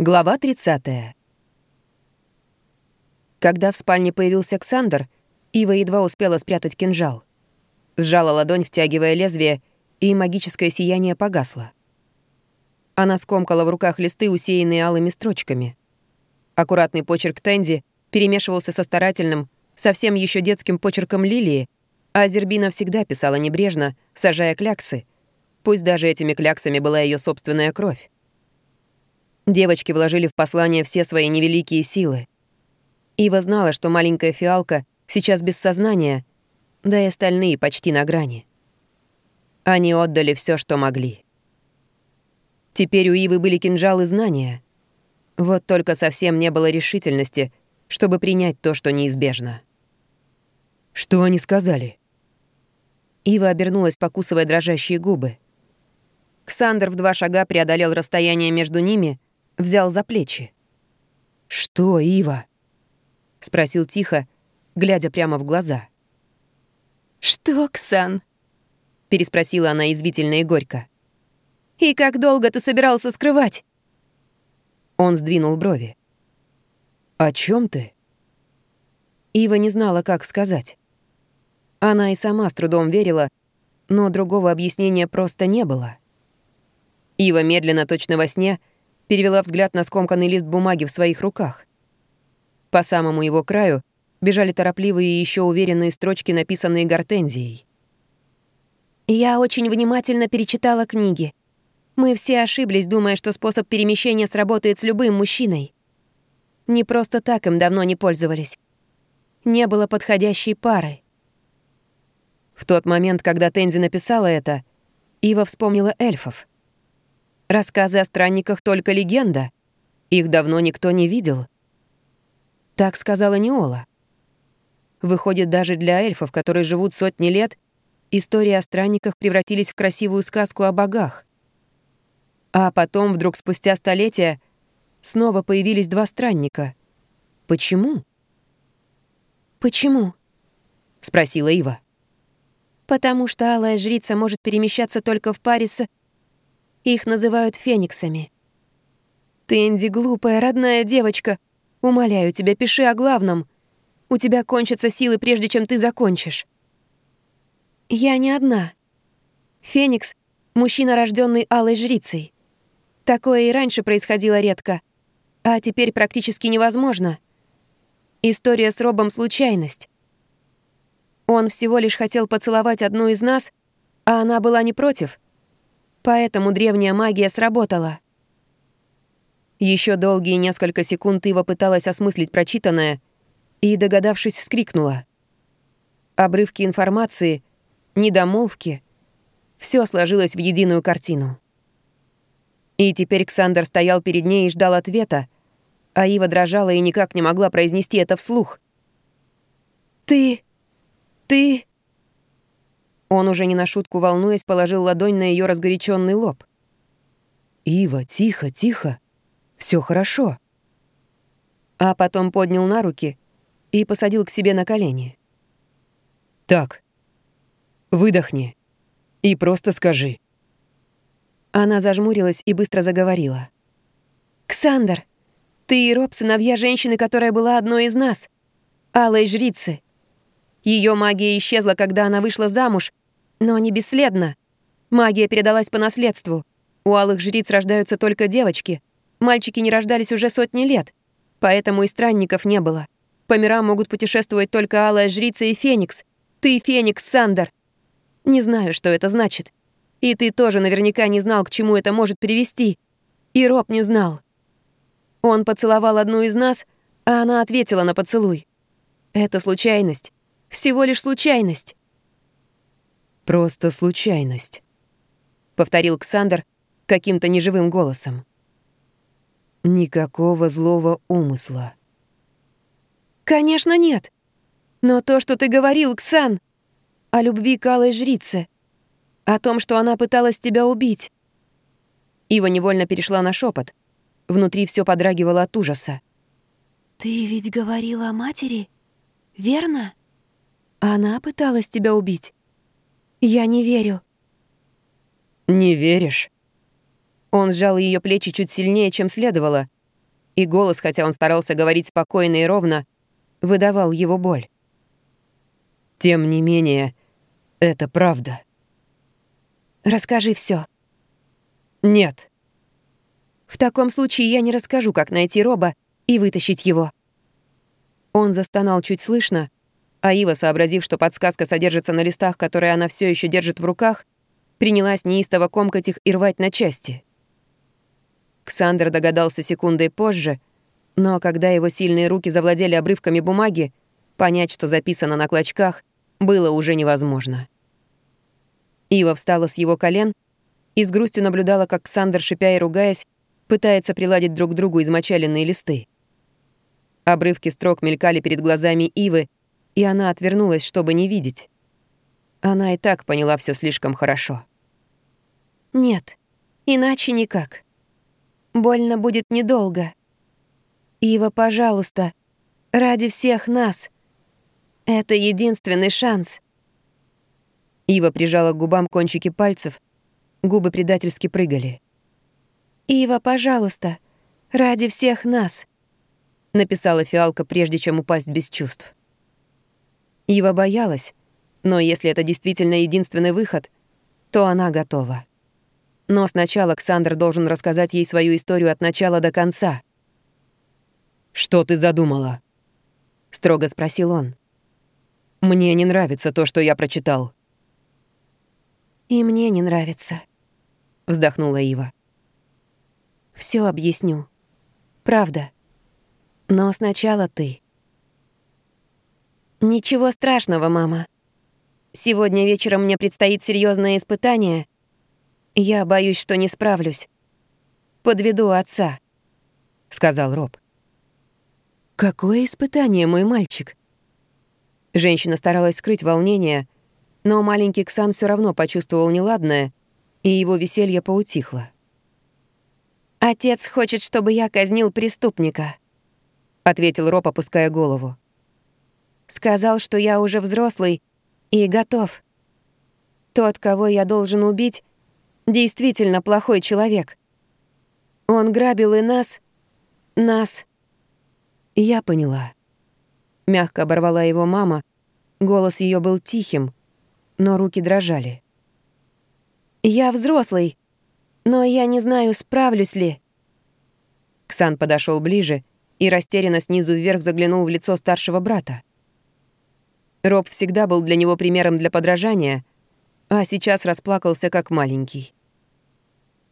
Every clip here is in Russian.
Глава 30. Когда в спальне появился Александр, Ива едва успела спрятать кинжал. Сжала ладонь, втягивая лезвие, и магическое сияние погасло. Она скомкала в руках листы, усеянные алыми строчками. Аккуратный почерк Тенди перемешивался со старательным, совсем еще детским почерком Лилии, а Зербина всегда писала небрежно, сажая кляксы. Пусть даже этими кляксами была ее собственная кровь. Девочки вложили в послание все свои невеликие силы. Ива знала, что маленькая фиалка сейчас без сознания, да и остальные почти на грани. Они отдали все, что могли. Теперь у Ивы были кинжалы знания. Вот только совсем не было решительности, чтобы принять то, что неизбежно. «Что они сказали?» Ива обернулась, покусывая дрожащие губы. Ксандр в два шага преодолел расстояние между ними — взял за плечи. «Что, Ива?» — спросил тихо, глядя прямо в глаза. «Что, Ксан?» — переспросила она извительно и горько. «И как долго ты собирался скрывать?» Он сдвинул брови. «О чем ты?» Ива не знала, как сказать. Она и сама с трудом верила, но другого объяснения просто не было. Ива медленно, точно во сне, — перевела взгляд на скомканный лист бумаги в своих руках. По самому его краю бежали торопливые и еще уверенные строчки, написанные гортензией. «Я очень внимательно перечитала книги. Мы все ошиблись, думая, что способ перемещения сработает с любым мужчиной. Не просто так им давно не пользовались. Не было подходящей пары. В тот момент, когда Тензи написала это, Ива вспомнила эльфов. Рассказы о странниках только легенда. Их давно никто не видел. Так сказала Неола. Выходит, даже для эльфов, которые живут сотни лет, истории о странниках превратились в красивую сказку о богах. А потом, вдруг спустя столетия, снова появились два странника. Почему? «Почему?» — спросила Ива. «Потому что алая жрица может перемещаться только в паре с их называют фениксами. Тенди, глупая, родная девочка, умоляю тебя, пиши о главном. У тебя кончатся силы, прежде чем ты закончишь. Я не одна. Феникс — мужчина, рожденный алой жрицей. Такое и раньше происходило редко, а теперь практически невозможно. История с Робом — случайность. Он всего лишь хотел поцеловать одну из нас, а она была не против — Поэтому древняя магия сработала. Еще долгие несколько секунд Ива пыталась осмыслить прочитанное и, догадавшись, вскрикнула. Обрывки информации, недомолвки — все сложилось в единую картину. И теперь Ксандер стоял перед ней и ждал ответа, а Ива дрожала и никак не могла произнести это вслух. «Ты... ты...» Он уже не на шутку волнуясь, положил ладонь на ее разгоряченный лоб. «Ива, тихо, тихо. Все хорошо». А потом поднял на руки и посадил к себе на колени. «Так, выдохни и просто скажи». Она зажмурилась и быстро заговорила. «Ксандр, ты и Роб — сыновья женщины, которая была одной из нас, алой жрицы. Ее магия исчезла, когда она вышла замуж, но не бесследно. Магия передалась по наследству. У алых жриц рождаются только девочки. Мальчики не рождались уже сотни лет. Поэтому и странников не было. По мирам могут путешествовать только алая жрица и феникс. Ты феникс, Сандер. Не знаю, что это значит. И ты тоже наверняка не знал, к чему это может привести. И Роб не знал. Он поцеловал одну из нас, а она ответила на поцелуй. Это случайность. Всего лишь случайность. «Просто случайность», — повторил Ксандр каким-то неживым голосом. «Никакого злого умысла». «Конечно нет. Но то, что ты говорил, Ксан, о любви к алой жрице, о том, что она пыталась тебя убить». Ива невольно перешла на шепот. Внутри все подрагивало от ужаса. «Ты ведь говорила о матери, верно? Она пыталась тебя убить?» Я не верю. Не веришь? Он сжал ее плечи чуть сильнее, чем следовало, и голос, хотя он старался говорить спокойно и ровно, выдавал его боль. «Тем не менее, это правда». «Расскажи все. «Нет». «В таком случае я не расскажу, как найти Роба и вытащить его». Он застонал чуть слышно, а Ива, сообразив, что подсказка содержится на листах, которые она все еще держит в руках, принялась неистово комкать их и рвать на части. Ксандр догадался секундой позже, но когда его сильные руки завладели обрывками бумаги, понять, что записано на клочках, было уже невозможно. Ива встала с его колен и с грустью наблюдала, как Ксандр, шипя и ругаясь, пытается приладить друг к другу измочаленные листы. Обрывки строк мелькали перед глазами Ивы, и она отвернулась, чтобы не видеть. Она и так поняла все слишком хорошо. «Нет, иначе никак. Больно будет недолго. Ива, пожалуйста, ради всех нас. Это единственный шанс». Ива прижала к губам кончики пальцев, губы предательски прыгали. «Ива, пожалуйста, ради всех нас», — написала фиалка, прежде чем упасть без чувств. Ива боялась, но если это действительно единственный выход, то она готова. Но сначала Александр должен рассказать ей свою историю от начала до конца. «Что ты задумала?» — строго спросил он. «Мне не нравится то, что я прочитал». «И мне не нравится», — вздохнула Ива. Все объясню. Правда. Но сначала ты». «Ничего страшного, мама. Сегодня вечером мне предстоит серьезное испытание. Я боюсь, что не справлюсь. Подведу отца», — сказал Роб. «Какое испытание, мой мальчик?» Женщина старалась скрыть волнение, но маленький Ксан все равно почувствовал неладное, и его веселье поутихло. «Отец хочет, чтобы я казнил преступника», — ответил Роб, опуская голову. «Сказал, что я уже взрослый и готов. Тот, кого я должен убить, действительно плохой человек. Он грабил и нас, нас, «Я поняла». Мягко оборвала его мама. Голос ее был тихим, но руки дрожали. «Я взрослый, но я не знаю, справлюсь ли». Ксан подошел ближе и растерянно снизу вверх заглянул в лицо старшего брата. Роб всегда был для него примером для подражания, а сейчас расплакался как маленький.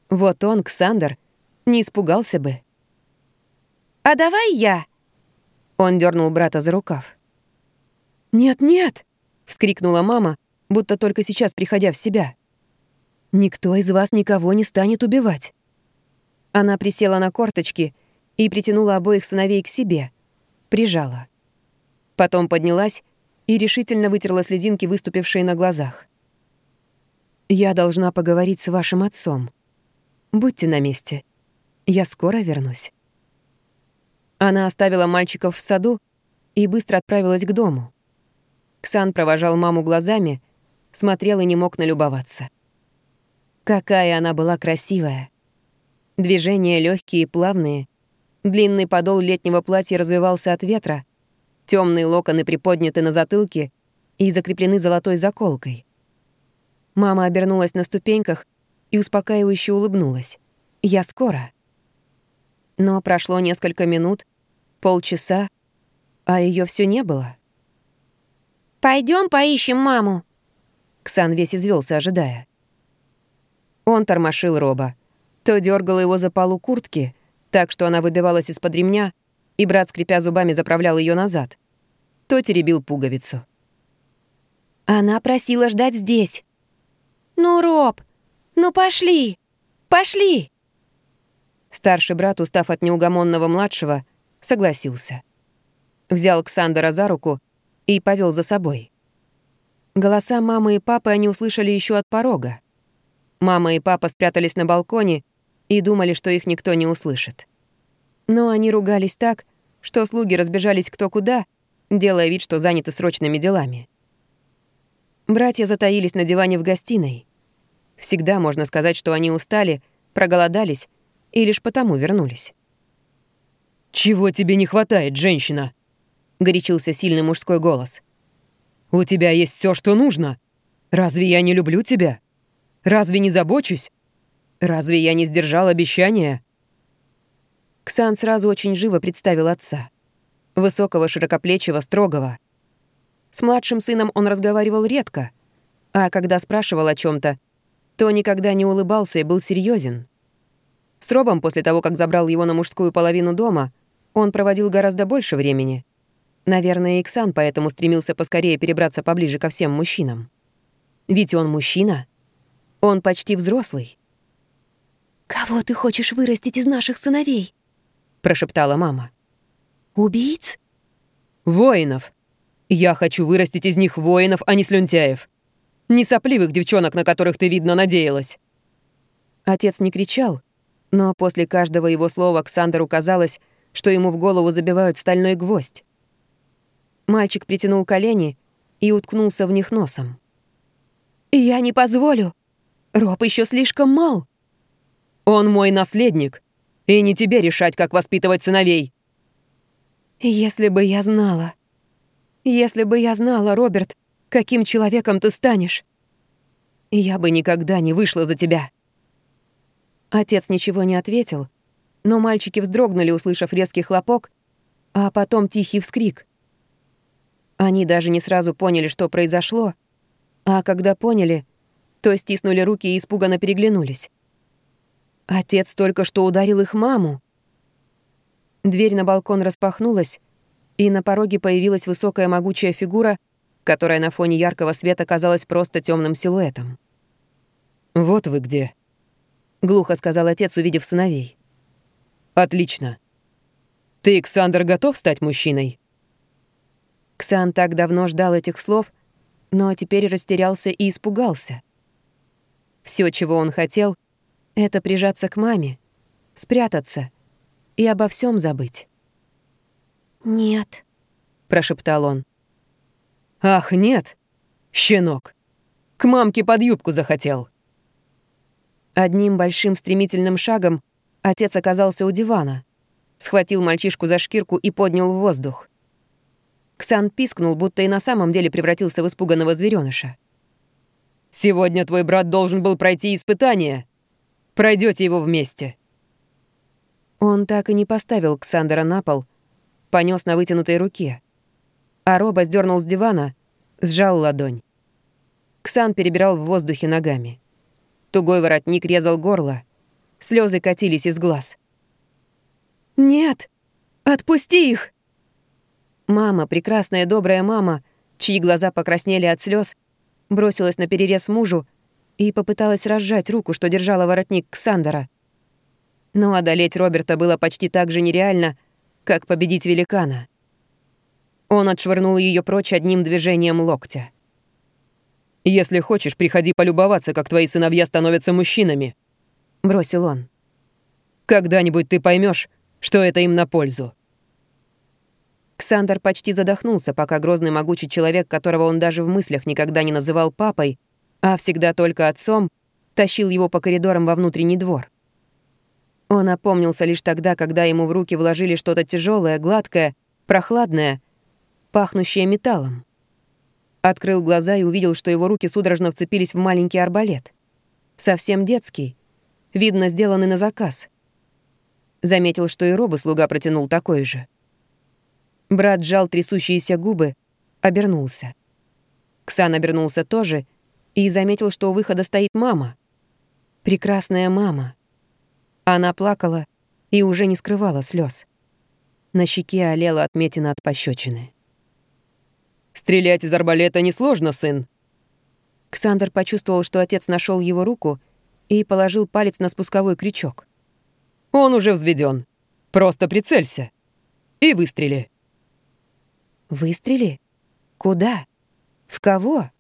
Вот он, Ксандр, не испугался бы. «А давай я!» Он дернул брата за рукав. «Нет-нет!» — вскрикнула мама, будто только сейчас приходя в себя. «Никто из вас никого не станет убивать». Она присела на корточки и притянула обоих сыновей к себе, прижала. Потом поднялась и решительно вытерла слезинки, выступившие на глазах. «Я должна поговорить с вашим отцом. Будьте на месте. Я скоро вернусь». Она оставила мальчиков в саду и быстро отправилась к дому. Ксан провожал маму глазами, смотрел и не мог налюбоваться. Какая она была красивая. Движения легкие и плавные. Длинный подол летнего платья развивался от ветра. Темные локоны приподняты на затылке и закреплены золотой заколкой. Мама обернулась на ступеньках и успокаивающе улыбнулась. «Я скоро». Но прошло несколько минут, полчаса, а ее все не было. Пойдем поищем маму. Ксан весь извелся, ожидая. Он тормошил Роба. То дергал его за полу куртки, так что она выбивалась из-под ремня, и брат, скрипя зубами, заправлял ее назад. То теребил пуговицу. Она просила ждать здесь. «Ну, Роб, ну пошли! Пошли!» Старший брат, устав от неугомонного младшего, согласился. Взял Ксандера за руку и повел за собой. Голоса мамы и папы они услышали еще от порога. Мама и папа спрятались на балконе и думали, что их никто не услышит. Но они ругались так, что слуги разбежались кто куда, делая вид, что заняты срочными делами. Братья затаились на диване в гостиной. Всегда можно сказать, что они устали, проголодались и лишь потому вернулись. «Чего тебе не хватает, женщина?» — горячился сильный мужской голос. «У тебя есть все, что нужно. Разве я не люблю тебя? Разве не забочусь? Разве я не сдержал обещания?» Ксан сразу очень живо представил отца. Высокого, широкоплечего, строгого. С младшим сыном он разговаривал редко, а когда спрашивал о чем то то никогда не улыбался и был серьезен. С Робом, после того, как забрал его на мужскую половину дома, он проводил гораздо больше времени. Наверное, Иксан поэтому стремился поскорее перебраться поближе ко всем мужчинам. Ведь он мужчина. Он почти взрослый. «Кого ты хочешь вырастить из наших сыновей?» — прошептала мама. «Убийц?» «Воинов. Я хочу вырастить из них воинов, а не слюнтяев. Не сопливых девчонок, на которых ты, видно, надеялась». Отец не кричал, но после каждого его слова Ксандеру казалось, что ему в голову забивают стальной гвоздь. Мальчик притянул колени и уткнулся в них носом. «Я не позволю. Роб еще слишком мал». «Он мой наследник, и не тебе решать, как воспитывать сыновей». «Если бы я знала. Если бы я знала, Роберт, каким человеком ты станешь, я бы никогда не вышла за тебя». Отец ничего не ответил, но мальчики вздрогнули, услышав резкий хлопок, а потом тихий вскрик. Они даже не сразу поняли, что произошло, а когда поняли, то стиснули руки и испуганно переглянулись. Отец только что ударил их маму. Дверь на балкон распахнулась, и на пороге появилась высокая могучая фигура, которая на фоне яркого света казалась просто темным силуэтом. «Вот вы где», — глухо сказал отец, увидев сыновей. «Отлично. Ты, Александр, готов стать мужчиной?» Ксан так давно ждал этих слов, но теперь растерялся и испугался. Все, чего он хотел, — это прижаться к маме, спрятаться и обо всем забыть. «Нет», — прошептал он. «Ах, нет, щенок! К мамке под юбку захотел!» Одним большим стремительным шагом отец оказался у дивана, схватил мальчишку за шкирку и поднял в воздух. Ксан пискнул, будто и на самом деле превратился в испуганного зверёныша. «Сегодня твой брат должен был пройти испытание. Пройдете его вместе». Он так и не поставил Ксандера на пол, понес на вытянутой руке. А Роба сдернул с дивана, сжал ладонь. Ксан перебирал в воздухе ногами. Тугой воротник резал горло. Слезы катились из глаз. «Нет! Отпусти их!» Мама, прекрасная добрая мама, чьи глаза покраснели от слез, бросилась на перерез мужу и попыталась разжать руку, что держала воротник Ксандера. Но одолеть Роберта было почти так же нереально, как победить великана. Он отшвырнул ее прочь одним движением локтя. «Если хочешь, приходи полюбоваться, как твои сыновья становятся мужчинами», — бросил он. «Когда-нибудь ты поймешь, что это им на пользу». Ксандр почти задохнулся, пока грозный могучий человек, которого он даже в мыслях никогда не называл папой, а всегда только отцом, тащил его по коридорам во внутренний двор. Он опомнился лишь тогда, когда ему в руки вложили что-то тяжелое, гладкое, прохладное, пахнущее металлом. Открыл глаза и увидел, что его руки судорожно вцепились в маленький арбалет. Совсем детский. Видно, сделанный на заказ. Заметил, что и Роба слуга протянул такой же. Брат сжал трясущиеся губы, обернулся. Ксан обернулся тоже и заметил, что у выхода стоит мама. Прекрасная мама. Она плакала и уже не скрывала слез. На щеке олела отметина от пощечины. «Стрелять из арбалета несложно, сын». Ксандр почувствовал, что отец нашел его руку и положил палец на спусковой крючок. «Он уже взведен. Просто прицелься. И выстрели». Выстрели? Куда? В кого?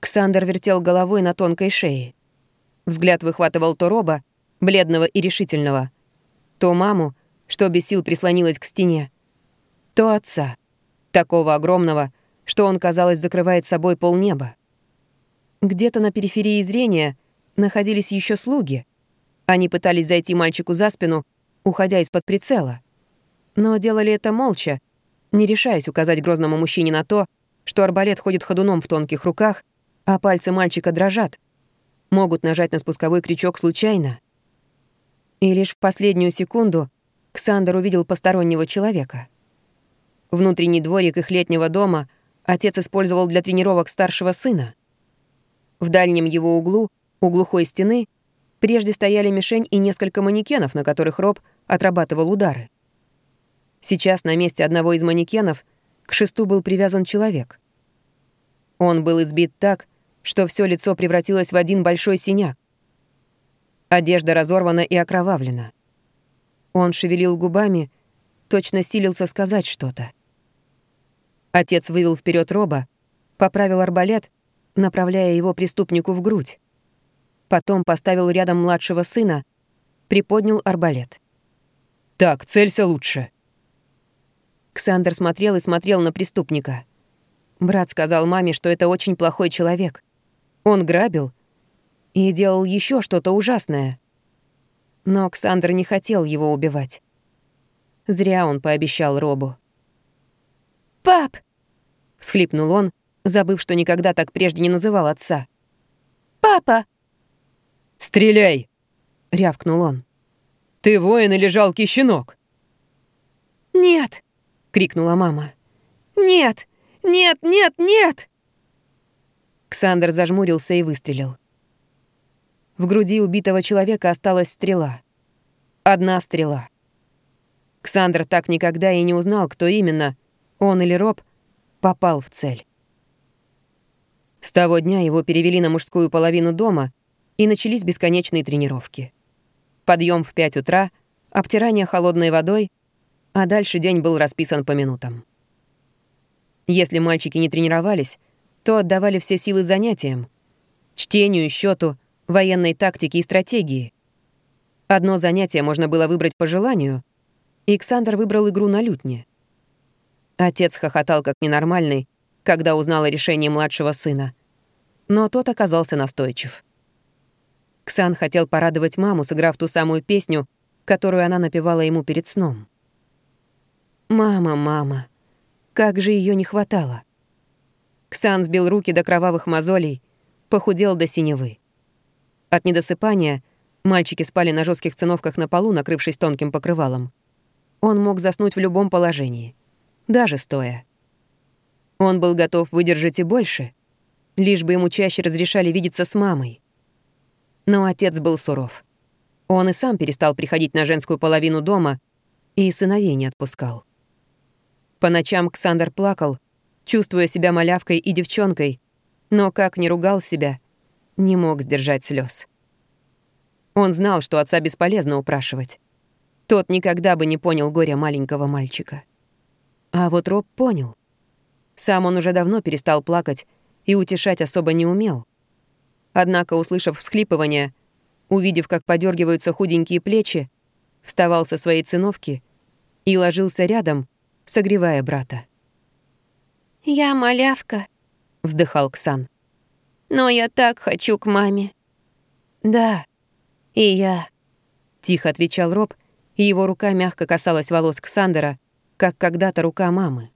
Ксандер вертел головой на тонкой шее. Взгляд выхватывал то Роба, бледного и решительного, то маму, что без сил прислонилась к стене, то отца, такого огромного, что он, казалось, закрывает собой полнеба. Где-то на периферии зрения находились еще слуги. Они пытались зайти мальчику за спину, уходя из-под прицела. но делали это молча, не решаясь указать грозному мужчине на то, что арбалет ходит ходуном в тонких руках, а пальцы мальчика дрожат, могут нажать на спусковой крючок случайно. И лишь в последнюю секунду Ксандер увидел постороннего человека. Внутренний дворик их летнего дома отец использовал для тренировок старшего сына. В дальнем его углу, у глухой стены, прежде стояли мишень и несколько манекенов, на которых Роб отрабатывал удары. Сейчас на месте одного из манекенов к шесту был привязан человек. Он был избит так, что все лицо превратилось в один большой синяк. Одежда разорвана и окровавлена. Он шевелил губами, точно силился сказать что-то. Отец вывел вперед роба, поправил арбалет, направляя его преступнику в грудь. Потом поставил рядом младшего сына, приподнял арбалет. «Так, целься лучше». Ксандер смотрел и смотрел на преступника. Брат сказал маме, что это очень плохой человек. Он грабил и делал еще что-то ужасное. Но Ксандр не хотел его убивать. Зря он пообещал Робу. «Пап!» — всхлипнул он, забыв, что никогда так прежде не называл отца. «Папа!» «Стреляй!» — рявкнул он. «Ты воин или жалкий щенок?» «Нет!» — крикнула мама. «Нет! Нет, нет, нет!» Ксандр зажмурился и выстрелил. В груди убитого человека осталась стрела. Одна стрела. Ксандр так никогда и не узнал, кто именно, он или Роб, попал в цель. С того дня его перевели на мужскую половину дома, и начались бесконечные тренировки. Подъем в 5 утра, обтирание холодной водой, а дальше день был расписан по минутам. Если мальчики не тренировались, то отдавали все силы занятиям — чтению, счету, военной тактике и стратегии. Одно занятие можно было выбрать по желанию, и Александр выбрал игру на лютне. Отец хохотал как ненормальный, когда узнал о решении младшего сына. Но тот оказался настойчив. Ксан хотел порадовать маму, сыграв ту самую песню, которую она напевала ему перед сном. «Мама, мама, как же ее не хватало!» Ксан сбил руки до кровавых мозолей, похудел до синевы. От недосыпания мальчики спали на жестких циновках на полу, накрывшись тонким покрывалом. Он мог заснуть в любом положении, даже стоя. Он был готов выдержать и больше, лишь бы ему чаще разрешали видеться с мамой. Но отец был суров. Он и сам перестал приходить на женскую половину дома и сыновей не отпускал. По ночам Ксандр плакал, чувствуя себя малявкой и девчонкой, но как не ругал себя, не мог сдержать слез. Он знал, что отца бесполезно упрашивать. Тот никогда бы не понял горя маленького мальчика. А вот Роб понял. Сам он уже давно перестал плакать и утешать особо не умел. Однако, услышав всхлипывание, увидев, как подергиваются худенькие плечи, вставал со своей циновки и ложился рядом, согревая брата. «Я малявка», — вздыхал Ксан. «Но я так хочу к маме». «Да, и я», — тихо отвечал Роб, и его рука мягко касалась волос Ксандера, как когда-то рука мамы.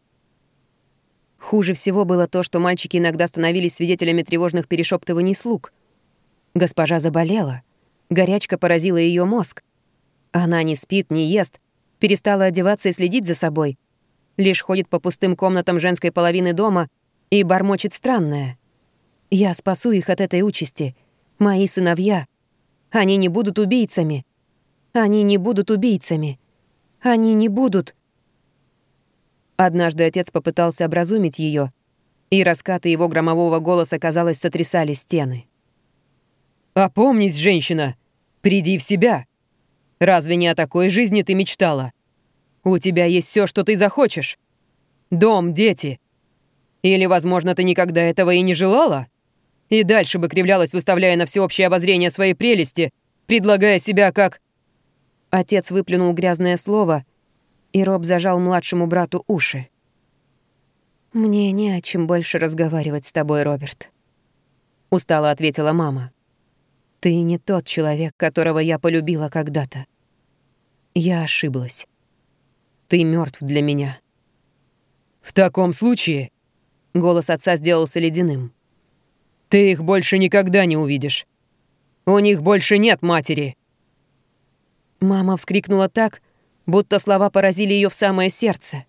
Хуже всего было то, что мальчики иногда становились свидетелями тревожных перешептываний слуг. Госпожа заболела. Горячка поразила ее мозг. Она не спит, не ест, перестала одеваться и следить за собой, лишь ходит по пустым комнатам женской половины дома и бормочет странное. «Я спасу их от этой участи. Мои сыновья. Они не будут убийцами. Они не будут убийцами. Они не будут...» Однажды отец попытался образумить ее, и раскаты его громового голоса, казалось, сотрясали стены. «Опомнись, женщина! Приди в себя! Разве не о такой жизни ты мечтала?» У тебя есть все, что ты захочешь. Дом, дети. Или, возможно, ты никогда этого и не желала? И дальше бы кривлялась, выставляя на всеобщее обозрение свои прелести, предлагая себя как... Отец выплюнул грязное слово, и Роб зажал младшему брату уши. «Мне не о чем больше разговаривать с тобой, Роберт», — устало ответила мама. «Ты не тот человек, которого я полюбила когда-то. Я ошиблась. Ты мертв для меня». «В таком случае...» Голос отца сделался ледяным. «Ты их больше никогда не увидишь. У них больше нет матери». Мама вскрикнула так, будто слова поразили ее в самое сердце.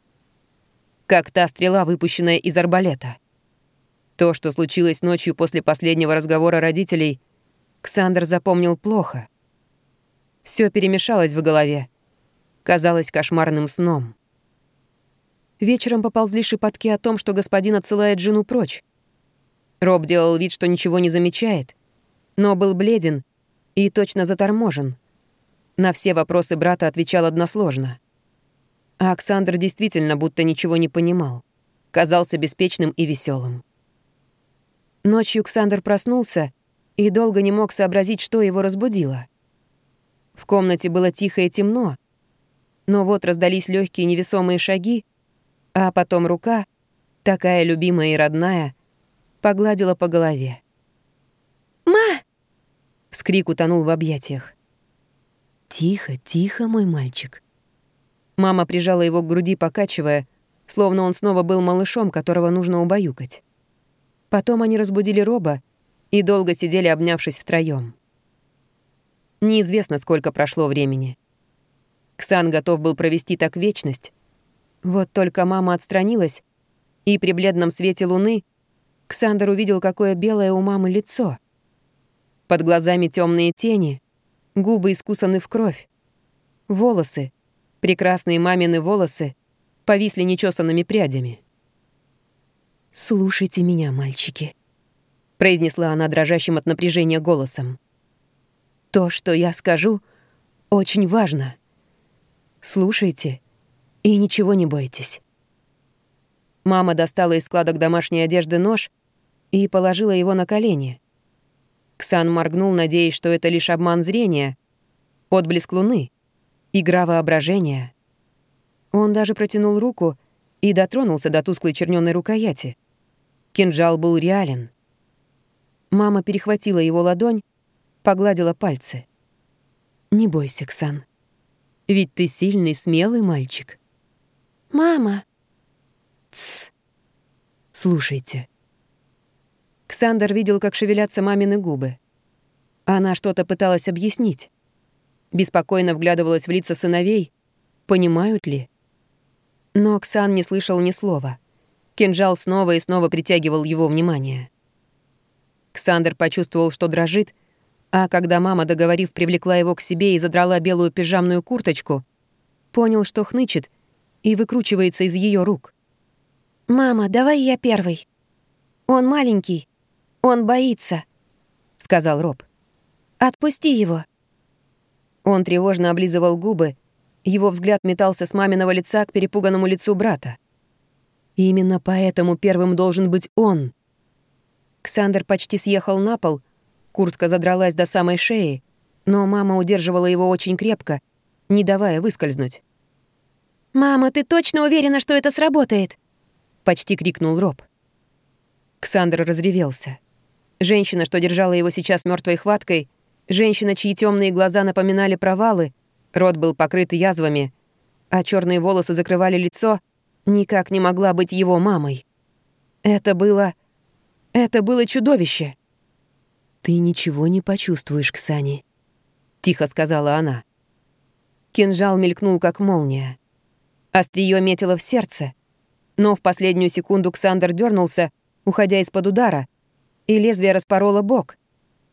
Как та стрела, выпущенная из арбалета. То, что случилось ночью после последнего разговора родителей, Ксандр запомнил плохо. Все перемешалось в голове. Казалось кошмарным сном. Вечером поползли шепотки о том, что господин отсылает жену прочь. Роб делал вид, что ничего не замечает, но был бледен и точно заторможен. На все вопросы брата отвечал односложно. А Оксандр действительно будто ничего не понимал. Казался беспечным и веселым. Ночью Ксандр проснулся и долго не мог сообразить, что его разбудило. В комнате было тихо и темно, но вот раздались легкие невесомые шаги, а потом рука, такая любимая и родная, погладила по голове. «Ма!» — вскрик утонул в объятиях. «Тихо, тихо, мой мальчик». Мама прижала его к груди, покачивая, словно он снова был малышом, которого нужно убаюкать. Потом они разбудили Роба и долго сидели, обнявшись втроём. Неизвестно, сколько прошло времени. Ксан готов был провести так вечность. Вот только мама отстранилась, и при бледном свете луны Ксандр увидел, какое белое у мамы лицо. Под глазами темные тени, губы искусаны в кровь. Волосы, прекрасные мамины волосы, повисли нечесанными прядями. «Слушайте меня, мальчики», — произнесла она дрожащим от напряжения голосом. То, что я скажу, очень важно. Слушайте и ничего не бойтесь. Мама достала из складок домашней одежды нож и положила его на колени. Ксан моргнул, надеясь, что это лишь обман зрения, отблеск луны, игра воображения. Он даже протянул руку и дотронулся до тусклой чернёной рукояти. Кинжал был реален. Мама перехватила его ладонь погладила пальцы. «Не бойся, Ксан. Ведь ты сильный, смелый мальчик». «Мама!» «Тсс! Слушайте». Ксандр видел, как шевелятся мамины губы. Она что-то пыталась объяснить. Беспокойно вглядывалась в лица сыновей. Понимают ли? Но Ксан не слышал ни слова. Кинжал снова и снова притягивал его внимание. Ксандр почувствовал, что дрожит, а когда мама, договорив, привлекла его к себе и задрала белую пижамную курточку, понял, что хнычет и выкручивается из ее рук. «Мама, давай я первый. Он маленький. Он боится», — сказал Роб. «Отпусти его». Он тревожно облизывал губы, его взгляд метался с маминого лица к перепуганному лицу брата. И именно поэтому первым должен быть он. Ксандр почти съехал на пол — Куртка задралась до самой шеи, но мама удерживала его очень крепко, не давая выскользнуть. «Мама, ты точно уверена, что это сработает?» — почти крикнул Роб. Ксандр разревелся. Женщина, что держала его сейчас мертвой хваткой, женщина, чьи темные глаза напоминали провалы, рот был покрыт язвами, а черные волосы закрывали лицо, никак не могла быть его мамой. Это было... Это было чудовище. «Ты ничего не почувствуешь, Ксани», — тихо сказала она. Кинжал мелькнул, как молния. Остриё метило в сердце, но в последнюю секунду Ксандр дернулся, уходя из-под удара, и лезвие распороло бок.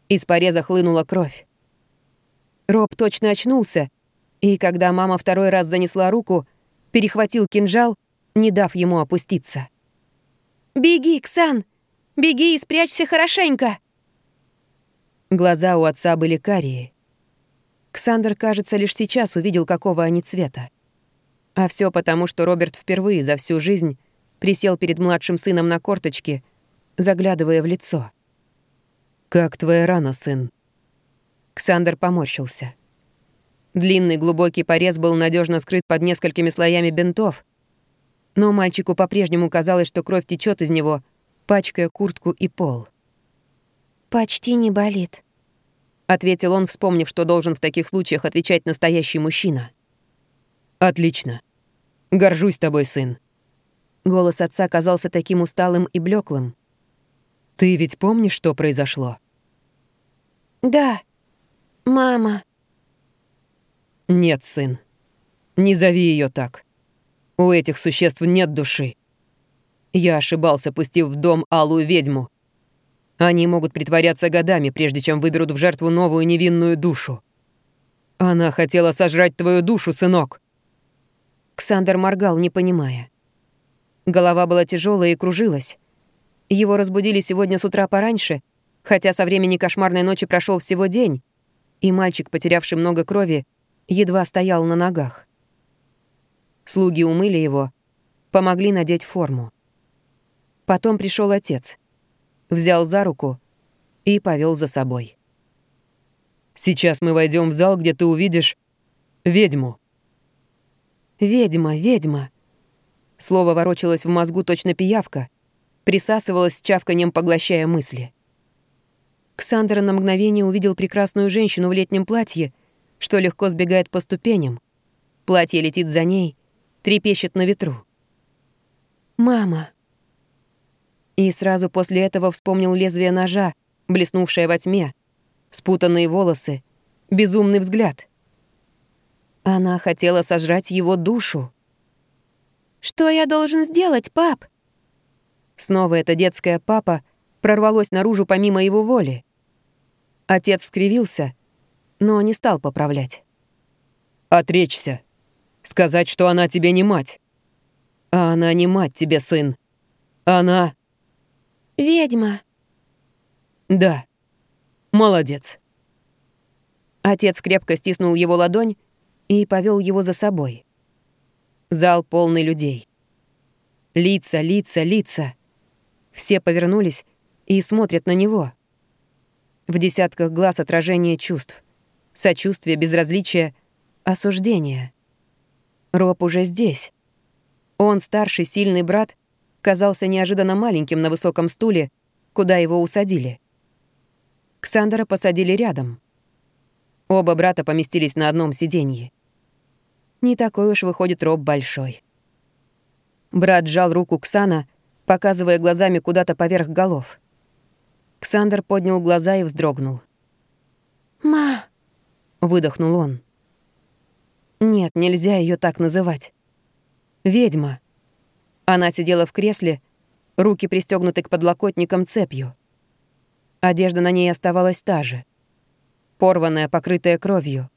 Из пореза хлынула кровь. Роб точно очнулся, и когда мама второй раз занесла руку, перехватил кинжал, не дав ему опуститься. «Беги, Ксан! Беги и спрячься хорошенько!» Глаза у отца были карие. Ксандр, кажется, лишь сейчас увидел, какого они цвета. А все потому, что Роберт впервые за всю жизнь присел перед младшим сыном на корточке, заглядывая в лицо. «Как твоя рана, сын?» Ксандр поморщился. Длинный глубокий порез был надежно скрыт под несколькими слоями бинтов, но мальчику по-прежнему казалось, что кровь течет из него, пачкая куртку и пол. «Почти не болит», — ответил он, вспомнив, что должен в таких случаях отвечать настоящий мужчина. «Отлично. Горжусь тобой, сын. Голос отца казался таким усталым и блеклым. Ты ведь помнишь, что произошло? Да, мама. Нет, сын. Не зови ее так. У этих существ нет души. Я ошибался, пустив в дом алую ведьму. Они могут притворяться годами, прежде чем выберут в жертву новую невинную душу. Она хотела сожрать твою душу, сынок. Ксандер моргал, не понимая. Голова была тяжелая и кружилась. Его разбудили сегодня с утра пораньше, хотя со времени кошмарной ночи прошел всего день, и мальчик, потерявший много крови, едва стоял на ногах. Слуги умыли его, помогли надеть форму. Потом пришел отец, взял за руку и повел за собой. «Сейчас мы войдем в зал, где ты увидишь ведьму». «Ведьма, ведьма». Слово ворочалось в мозгу точно пиявка, присасывалось с чавканием, поглощая мысли. Ксандер на мгновение увидел прекрасную женщину в летнем платье, что легко сбегает по ступеням. Платье летит за ней, трепещет на ветру. «Мама!» И сразу после этого вспомнил лезвие ножа, блеснувшее во тьме, спутанные волосы, безумный взгляд. Она хотела сожрать его душу. «Что я должен сделать, пап?» Снова это детское «папа» прорвалось наружу помимо его воли. Отец скривился, но не стал поправлять. «Отречься. Сказать, что она тебе не мать. А она не мать тебе, сын. Она...» «Ведьма». «Да. Молодец». Отец крепко стиснул его ладонь и повел его за собой. Зал полный людей. Лица, лица, лица. Все повернулись и смотрят на него. В десятках глаз отражение чувств. Сочувствие, безразличие, осуждение. Роб уже здесь. Он, старший, сильный брат, казался неожиданно маленьким на высоком стуле, куда его усадили. Ксандера посадили рядом. Оба брата поместились на одном сиденье. Не такой уж выходит Роб большой. Брат сжал руку Ксана, показывая глазами куда-то поверх голов. Ксандер поднял глаза и вздрогнул. «Ма!» — выдохнул он. Нет, нельзя ее так называть. Ведьма. Она сидела в кресле, руки пристегнуты к подлокотникам цепью. Одежда на ней оставалась та же. Порванная, покрытая кровью.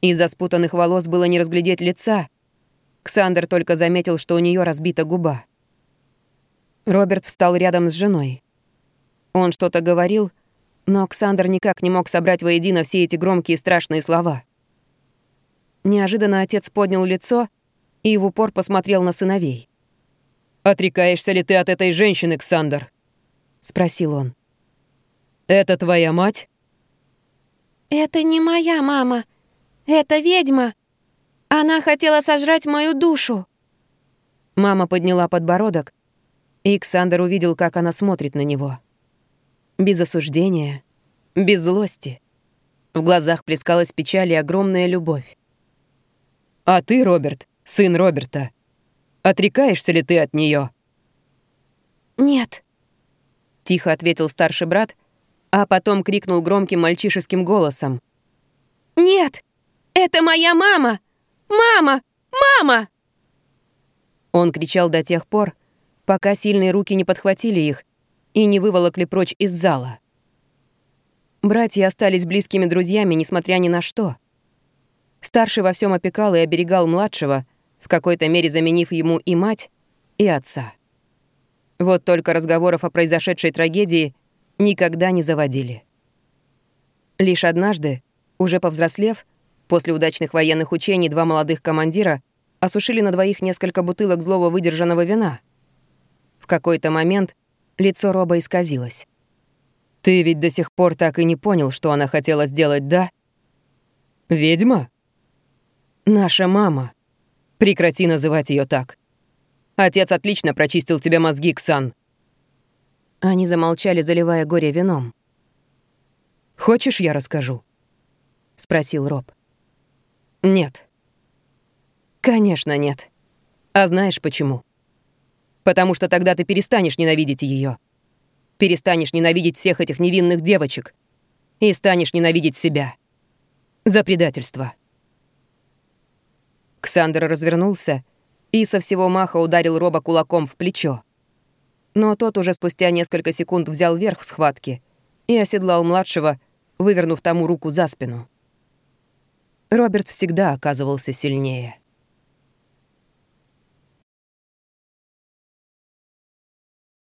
Из-за спутанных волос было не разглядеть лица. Ксандер только заметил, что у нее разбита губа. Роберт встал рядом с женой. Он что-то говорил, но Ксандр никак не мог собрать воедино все эти громкие страшные слова. Неожиданно отец поднял лицо и в упор посмотрел на сыновей. «Отрекаешься ли ты от этой женщины, Ксандр?» — спросил он. «Это твоя мать?» «Это не моя мама. Это ведьма. Она хотела сожрать мою душу». Мама подняла подбородок, и Ксандр увидел, как она смотрит на него без осуждения, без злости. В глазах плескалась печаль и огромная любовь. «А ты, Роберт, сын Роберта, отрекаешься ли ты от нее? «Нет», — тихо ответил старший брат, а потом крикнул громким мальчишеским голосом. «Нет! Это моя мама! Мама! Мама!» Он кричал до тех пор, пока сильные руки не подхватили их и не выволокли прочь из зала. Братья остались близкими друзьями, несмотря ни на что. Старший во всем опекал и оберегал младшего, в какой-то мере заменив ему и мать, и отца. Вот только разговоров о произошедшей трагедии никогда не заводили. Лишь однажды, уже повзрослев, после удачных военных учений два молодых командира осушили на двоих несколько бутылок злого выдержанного вина. В какой-то момент Лицо Роба исказилось. «Ты ведь до сих пор так и не понял, что она хотела сделать, да? Ведьма?» «Наша мама. Прекрати называть ее так. Отец отлично прочистил тебе мозги, Ксан». Они замолчали, заливая горе вином. «Хочешь, я расскажу?» — спросил Роб. «Нет». «Конечно, нет. А знаешь почему? Потому что тогда ты перестанешь ненавидеть ее. Перестанешь ненавидеть всех этих невинных девочек. И станешь ненавидеть себя. За предательство. Ксандр развернулся и со всего маха ударил Роба кулаком в плечо. Но тот уже спустя несколько секунд взял верх в схватке и оседлал младшего, вывернув тому руку за спину. Роберт всегда оказывался сильнее.